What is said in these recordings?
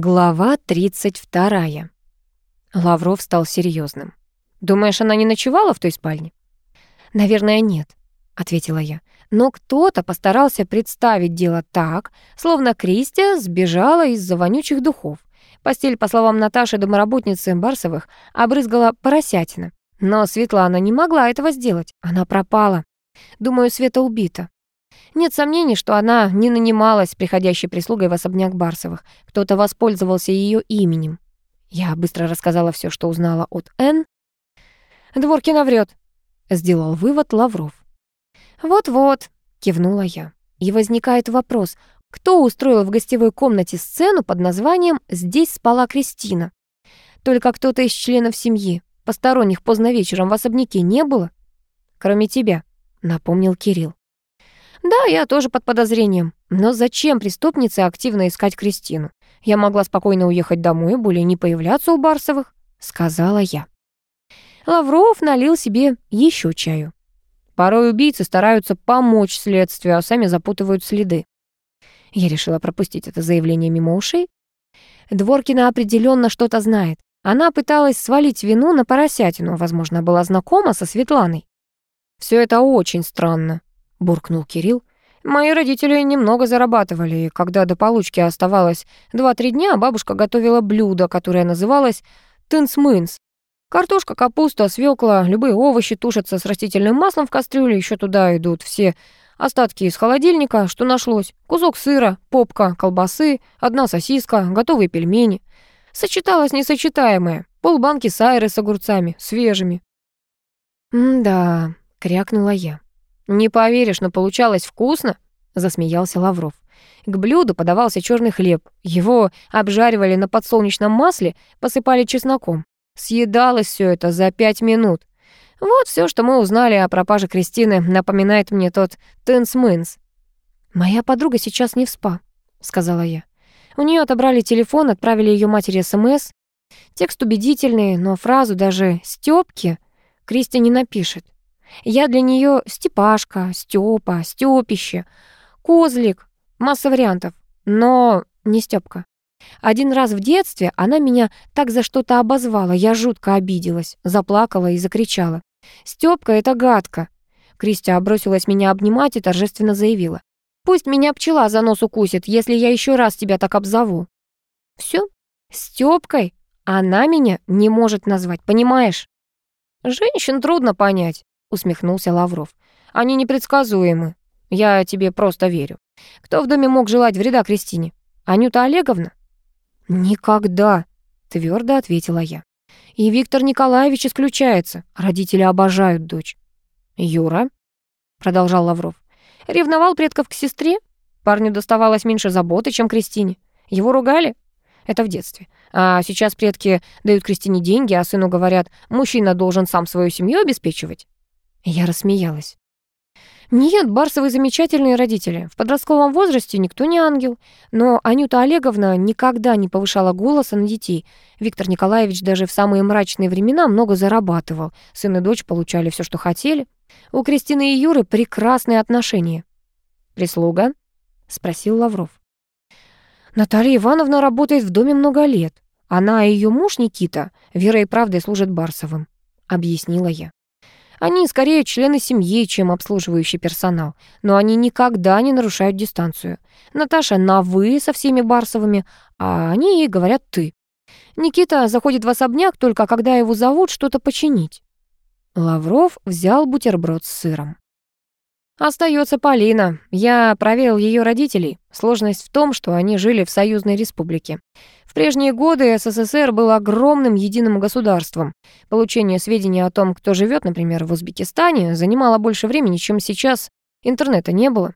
Глава 32. Лавров стал серьезным. «Думаешь, она не ночевала в той спальне?» «Наверное, нет», — ответила я. «Но кто-то постарался представить дело так, словно Кристия сбежала из-за вонючих духов. Постель, по словам Наташи, домоработницы Барсовых, обрызгала поросятина. Но Светлана не могла этого сделать. Она пропала. Думаю, Света убита. Нет сомнений, что она не нанималась приходящей прислугой в особняк Барсовых. Кто-то воспользовался ее именем. Я быстро рассказала все, что узнала от Н. «Дворкина врет», — сделал вывод Лавров. «Вот-вот», — кивнула я. И возникает вопрос, кто устроил в гостевой комнате сцену под названием «Здесь спала Кристина»? Только кто-то из членов семьи. Посторонних поздно вечером в особняке не было? Кроме тебя, напомнил Кирилл. Да, я тоже под подозрением. Но зачем преступнице активно искать Кристину? Я могла спокойно уехать домой и более не появляться у Барсовых, сказала я. Лавров налил себе еще чаю. Порой убийцы стараются помочь следствию, а сами запутывают следы. Я решила пропустить это заявление мимо ушей. Дворкина определенно что-то знает. Она пыталась свалить вину на поросятину, возможно, была знакома со Светланой. Все это очень странно буркнул Кирилл. Мои родители немного зарабатывали, и когда до получки оставалось 2-3 дня, бабушка готовила блюдо, которое называлось тынс-мынс. Картошка, капуста, свекла, любые овощи тушатся с растительным маслом в кастрюле, еще туда идут все остатки из холодильника, что нашлось. Кусок сыра, попка, колбасы, одна сосиска, готовые пельмени. Сочеталось несочетаемое. Полбанки сайры с огурцами, свежими. «М-да», — крякнула я. «Не поверишь, но получалось вкусно», — засмеялся Лавров. К блюду подавался черный хлеб. Его обжаривали на подсолнечном масле, посыпали чесноком. Съедалось все это за пять минут. Вот все, что мы узнали о пропаже Кристины, напоминает мне тот Тенс-Мынс. «Моя подруга сейчас не в спа», — сказала я. У нее отобрали телефон, отправили ее матери СМС. Текст убедительный, но фразу даже «Стёпки» Кристи не напишет. Я для нее Степашка, Степа, Степище, Козлик, масса вариантов, но не Степка. Один раз в детстве она меня так за что-то обозвала, я жутко обиделась, заплакала и закричала. «Стёпка — это гадко!» Кристия бросилась меня обнимать и торжественно заявила. «Пусть меня пчела за нос укусит, если я еще раз тебя так обзову». Все, Стёпкой она меня не может назвать, понимаешь? Женщин трудно понять усмехнулся Лавров. Они непредсказуемы. Я тебе просто верю. Кто в доме мог желать вреда Кристине? Анюта Олеговна? Никогда, твердо ответила я. И Виктор Николаевич исключается. Родители обожают дочь. Юра, продолжал Лавров, ревновал предков к сестре. Парню доставалось меньше заботы, чем Кристине. Его ругали? Это в детстве. А сейчас предки дают Кристине деньги, а сыну говорят, мужчина должен сам свою семью обеспечивать. Я рассмеялась. Нет, Барсовы замечательные родители. В подростковом возрасте никто не ангел. Но Анюта Олеговна никогда не повышала голоса на детей. Виктор Николаевич даже в самые мрачные времена много зарабатывал. Сын и дочь получали все, что хотели. У Кристины и Юры прекрасные отношения. «Прислуга?» — спросил Лавров. «Наталья Ивановна работает в доме много лет. Она и ее муж Никита верой и правдой служат Барсовым», — объяснила я. Они скорее члены семьи, чем обслуживающий персонал, но они никогда не нарушают дистанцию. Наташа на «вы» со всеми Барсовыми, а они ей говорят «ты». Никита заходит в особняк только когда его зовут что-то починить. Лавров взял бутерброд с сыром. Остается Полина. Я проверил ее родителей. Сложность в том, что они жили в союзной республике. В прежние годы СССР был огромным единым государством. Получение сведений о том, кто живет, например, в Узбекистане, занимало больше времени, чем сейчас. Интернета не было.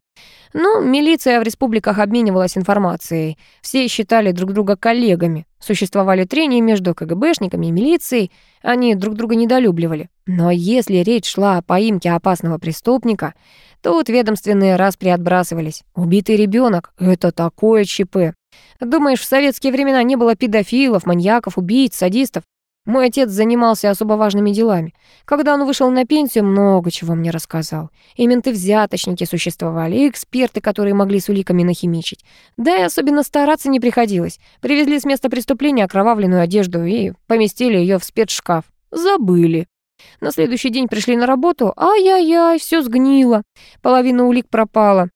Но милиция в республиках обменивалась информацией. Все считали друг друга коллегами. Существовали трения между КГБшниками и милицией. Они друг друга недолюбливали. Но если речь шла о поимке опасного преступника, Тут ведомственные распри отбрасывались. Убитый ребенок — это такое ЧП. Думаешь, в советские времена не было педофилов, маньяков, убийц, садистов? Мой отец занимался особо важными делами. Когда он вышел на пенсию, много чего мне рассказал. И менты-взяточники существовали, и эксперты, которые могли с уликами нахимичить. Да и особенно стараться не приходилось. Привезли с места преступления окровавленную одежду и поместили ее в спецшкаф. Забыли. На следующий день пришли на работу, ай-яй-яй, все сгнило. Половина улик пропала.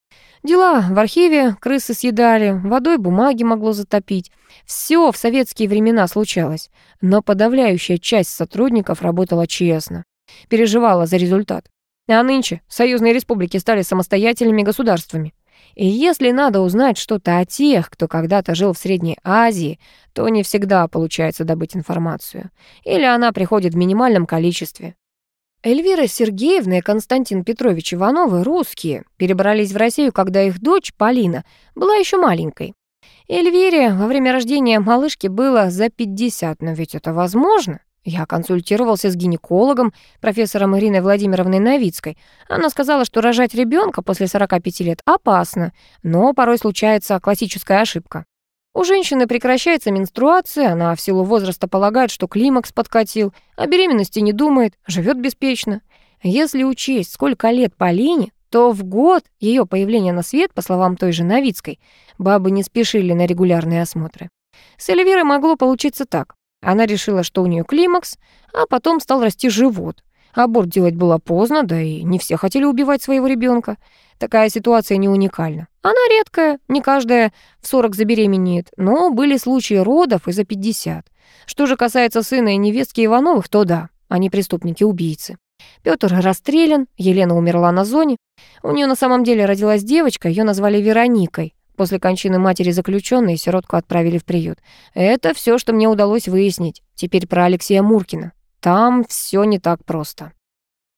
Дела в архиве крысы съедали, водой бумаги могло затопить. Все в советские времена случалось. Но подавляющая часть сотрудников работала честно. Переживала за результат. А нынче союзные республики стали самостоятельными государствами. И если надо узнать что-то о тех, кто когда-то жил в Средней Азии, то не всегда получается добыть информацию. Или она приходит в минимальном количестве. Эльвира Сергеевна и Константин Петрович Ивановы, русские, перебрались в Россию, когда их дочь, Полина, была еще маленькой. Эльвире во время рождения малышки было за 50, но ведь это возможно. Я консультировался с гинекологом, профессором Ириной Владимировной Новицкой. Она сказала, что рожать ребенка после 45 лет опасно, но порой случается классическая ошибка. У женщины прекращается менструация, она в силу возраста полагает, что климакс подкатил, о беременности не думает, живет беспечно. Если учесть, сколько лет Полине, то в год ее появления на свет, по словам той же Новицкой, бабы не спешили на регулярные осмотры. С Эльвирой могло получиться так. Она решила, что у нее климакс, а потом стал расти живот. Аборт делать было поздно, да и не все хотели убивать своего ребенка. Такая ситуация не уникальна. Она редкая, не каждая в 40 забеременеет, но были случаи родов и за 50. Что же касается сына и невестки Ивановых, то да, они преступники-убийцы. Пётр расстрелян, Елена умерла на зоне. У нее на самом деле родилась девочка, ее назвали Вероникой. После кончины матери заключенной сиротку отправили в приют. Это все, что мне удалось выяснить. Теперь про Алексея Муркина. Там все не так просто.